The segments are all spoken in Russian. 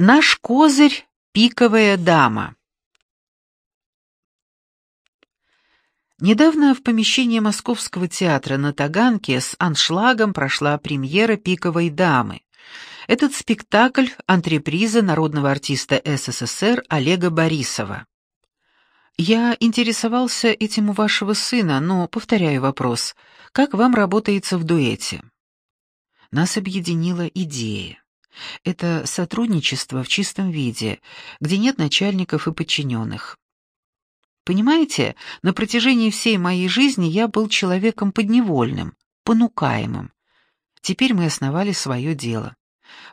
Наш козырь — пиковая дама. Недавно в помещении Московского театра на Таганке с аншлагом прошла премьера «Пиковой дамы». Этот спектакль — антреприза народного артиста СССР Олега Борисова. Я интересовался этим у вашего сына, но повторяю вопрос. Как вам работается в дуэте? Нас объединила идея. Это сотрудничество в чистом виде, где нет начальников и подчиненных. Понимаете, на протяжении всей моей жизни я был человеком подневольным, понукаемым. Теперь мы основали свое дело.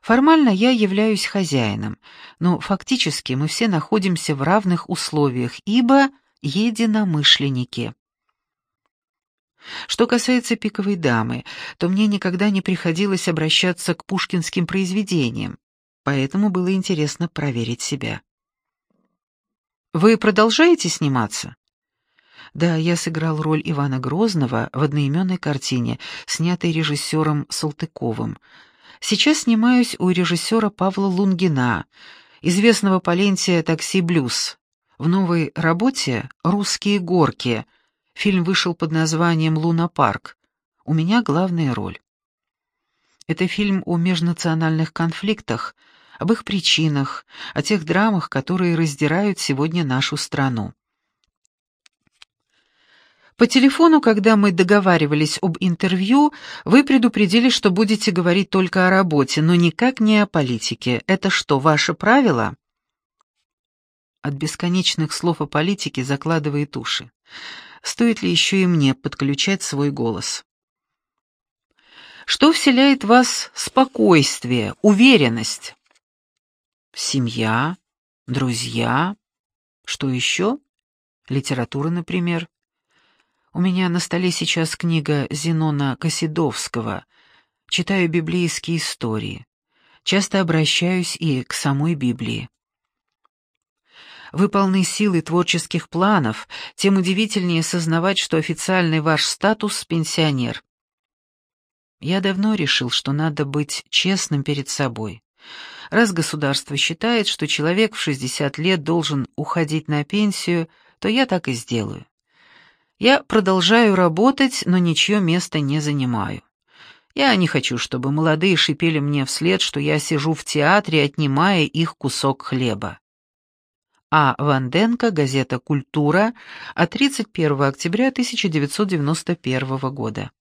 Формально я являюсь хозяином, но фактически мы все находимся в равных условиях, ибо единомышленники. Что касается «Пиковой дамы», то мне никогда не приходилось обращаться к пушкинским произведениям, поэтому было интересно проверить себя. Вы продолжаете сниматься? Да, я сыграл роль Ивана Грозного в одноименной картине, снятой режиссером Салтыковым. Сейчас снимаюсь у режиссера Павла Лунгина, известного по ленте «Такси Блюз». В новой работе «Русские горки» фильм вышел под названием «Луна Парк». У меня главная роль. Это фильм о межнациональных конфликтах, об их причинах, о тех драмах, которые раздирают сегодня нашу страну. По телефону, когда мы договаривались об интервью, вы предупредили, что будете говорить только о работе, но никак не о политике. Это что, ваше правило? От бесконечных слов о политике закладывает уши. Стоит ли еще и мне подключать свой голос? Что вселяет в вас спокойствие, уверенность? Семья, друзья, что еще? Литература, например. У меня на столе сейчас книга Зенона Косидовского. Читаю библейские истории. Часто обращаюсь и к самой Библии. Вы полны сил творческих планов, тем удивительнее сознавать, что официальный ваш статус — пенсионер. Я давно решил, что надо быть честным перед собой. Раз государство считает, что человек в 60 лет должен уходить на пенсию, то я так и сделаю. Я продолжаю работать, но ничье место не занимаю. Я не хочу, чтобы молодые шипели мне вслед, что я сижу в театре, отнимая их кусок хлеба. А. Ванденко, газета «Культура» от 31 октября 1991 года.